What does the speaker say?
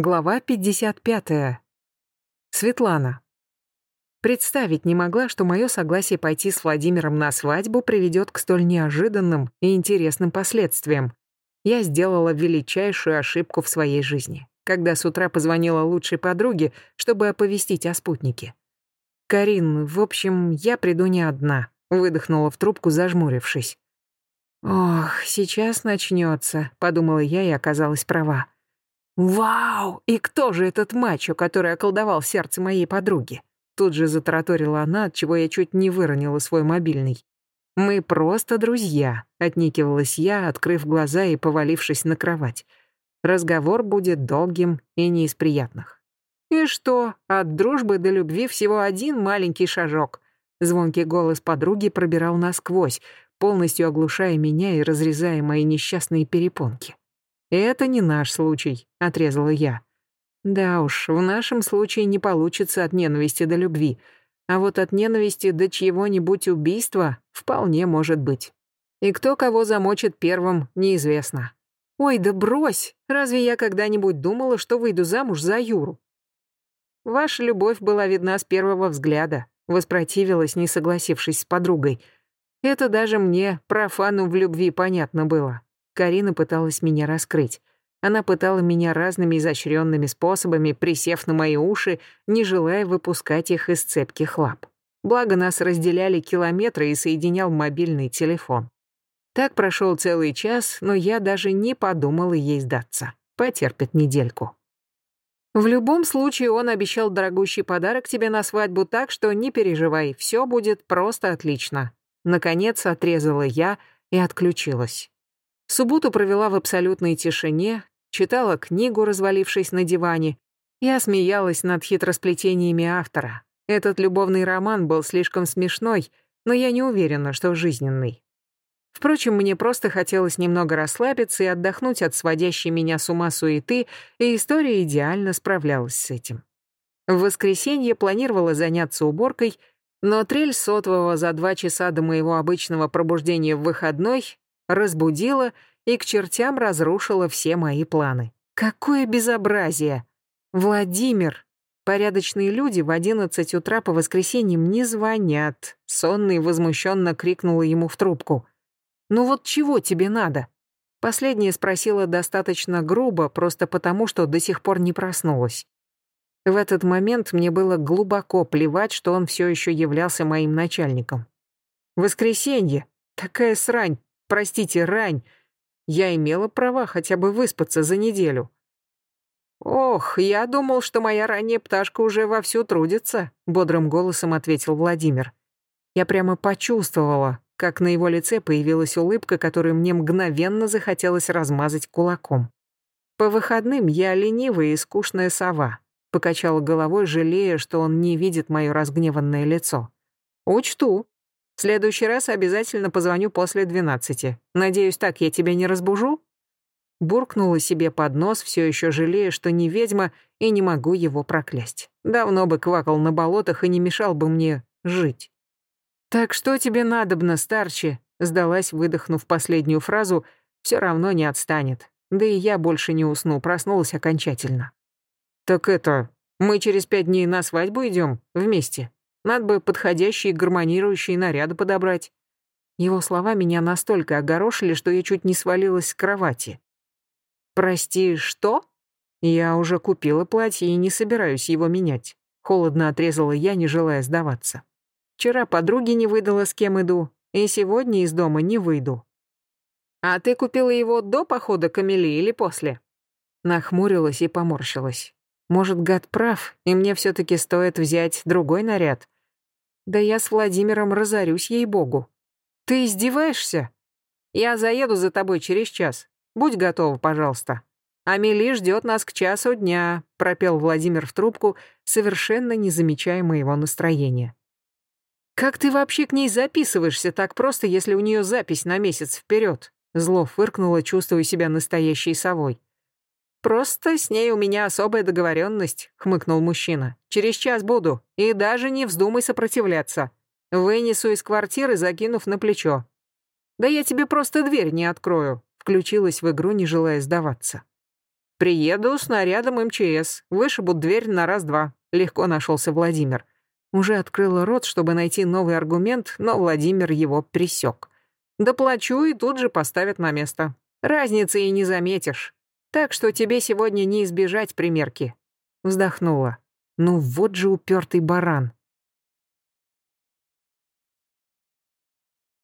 Глава 55. Светлана. Представить не могла, что мое согласие пойти с Владимиром на свадьбу приведет к столь неожиданным и интересным последствиям. Я сделала величайшую ошибку в своей жизни, когда с утра позвонила лучшей подруге, чтобы оповестить о спутнике. «Карин, в общем, я приду не одна», — выдохнула в трубку, зажмурившись. «Ох, сейчас начнется», — подумала я и оказалась права. «Вау! И кто же этот мачо, который околдовал сердце моей подруги?» Тут же затараторила она, от чего я чуть не выронила свой мобильный. «Мы просто друзья», — отникивалась я, открыв глаза и повалившись на кровать. «Разговор будет долгим и не из приятных». «И что? От дружбы до любви всего один маленький шажок». Звонкий голос подруги пробирал насквозь, полностью оглушая меня и разрезая мои несчастные перепонки. «Это не наш случай», — отрезала я. «Да уж, в нашем случае не получится от ненависти до любви, а вот от ненависти до чьего-нибудь убийства вполне может быть. И кто кого замочит первым, неизвестно. Ой, да брось! Разве я когда-нибудь думала, что выйду замуж за Юру? Ваша любовь была видна с первого взгляда, воспротивилась, не согласившись с подругой. Это даже мне, профану в любви, понятно было. Карина пыталась меня раскрыть. Она пытала меня разными изощренными способами, присев на мои уши, не желая выпускать их из цепких лап. Благо нас разделяли километры и соединял мобильный телефон. Так прошел целый час, но я даже не подумала ей сдаться. Потерпит недельку. В любом случае он обещал дорогущий подарок тебе на свадьбу, так что не переживай, все будет просто отлично. Наконец отрезала я и отключилась. Субботу провела в абсолютной тишине, читала книгу, развалившись на диване, и осмеялась над хитросплетениями автора. Этот любовный роман был слишком смешной, но я не уверена, что жизненный. Впрочем, мне просто хотелось немного расслабиться и отдохнуть от сводящей меня с ума суеты, и история идеально справлялась с этим. В воскресенье планировала заняться уборкой, но трель сотового за два часа до моего обычного пробуждения в выходной разбудила и к чертям разрушила все мои планы. Какое безобразие! Владимир! Порядочные люди в одиннадцать утра по воскресеньям не звонят. Сонный возмущенно крикнула ему в трубку. «Ну вот чего тебе надо?» Последняя спросила достаточно грубо, просто потому, что до сих пор не проснулась. В этот момент мне было глубоко плевать, что он все еще являлся моим начальником. «Воскресенье! Такая срань! Простите, рань. Я имела права хотя бы выспаться за неделю. «Ох, я думал, что моя ранняя пташка уже вовсю трудится», — бодрым голосом ответил Владимир. Я прямо почувствовала, как на его лице появилась улыбка, которую мне мгновенно захотелось размазать кулаком. «По выходным я ленивая и скучная сова», — покачала головой, жалея, что он не видит мое разгневанное лицо. «Учту», следующий раз обязательно позвоню после двенадцати. Надеюсь, так я тебя не разбужу?» Буркнула себе под нос, все еще жалея, что не ведьма, и не могу его проклясть. Давно бы квакал на болотах и не мешал бы мне жить. «Так что тебе надобно, старче?» Сдалась, выдохнув последнюю фразу, все равно не отстанет. Да и я больше не усну, проснулась окончательно. «Так это, мы через пять дней на свадьбу идем вместе?» Надо бы подходящие гармонирующие наряды подобрать. Его слова меня настолько огорошили, что я чуть не свалилась с кровати. «Прости, что?» «Я уже купила платье и не собираюсь его менять», — холодно отрезала я, не желая сдаваться. «Вчера подруги не выдала, с кем иду, и сегодня из дома не выйду». «А ты купила его до похода к Амели или после?» Нахмурилась и поморщилась. «Может, гад прав, и мне все таки стоит взять другой наряд?» Да я с Владимиром разорюсь, ей-богу. Ты издеваешься? Я заеду за тобой через час. Будь готова, пожалуйста. Амели ждет нас к часу дня, пропел Владимир в трубку, совершенно не замечая моего настроения. Как ты вообще к ней записываешься так просто, если у нее запись на месяц вперед? Зло фыркнуло, чувствуя себя настоящей совой. «Просто с ней у меня особая договоренность», — хмыкнул мужчина. «Через час буду, и даже не вздумай сопротивляться. Вынесу из квартиры, закинув на плечо». «Да я тебе просто дверь не открою», — включилась в игру, не желая сдаваться. «Приеду с нарядом МЧС, вышибут дверь на раз-два», — легко нашелся Владимир. Уже открыла рот, чтобы найти новый аргумент, но Владимир его присек. «Доплачу и тут же поставят на место. Разницы и не заметишь». Так что тебе сегодня не избежать примерки». Вздохнула. «Ну вот же упертый баран.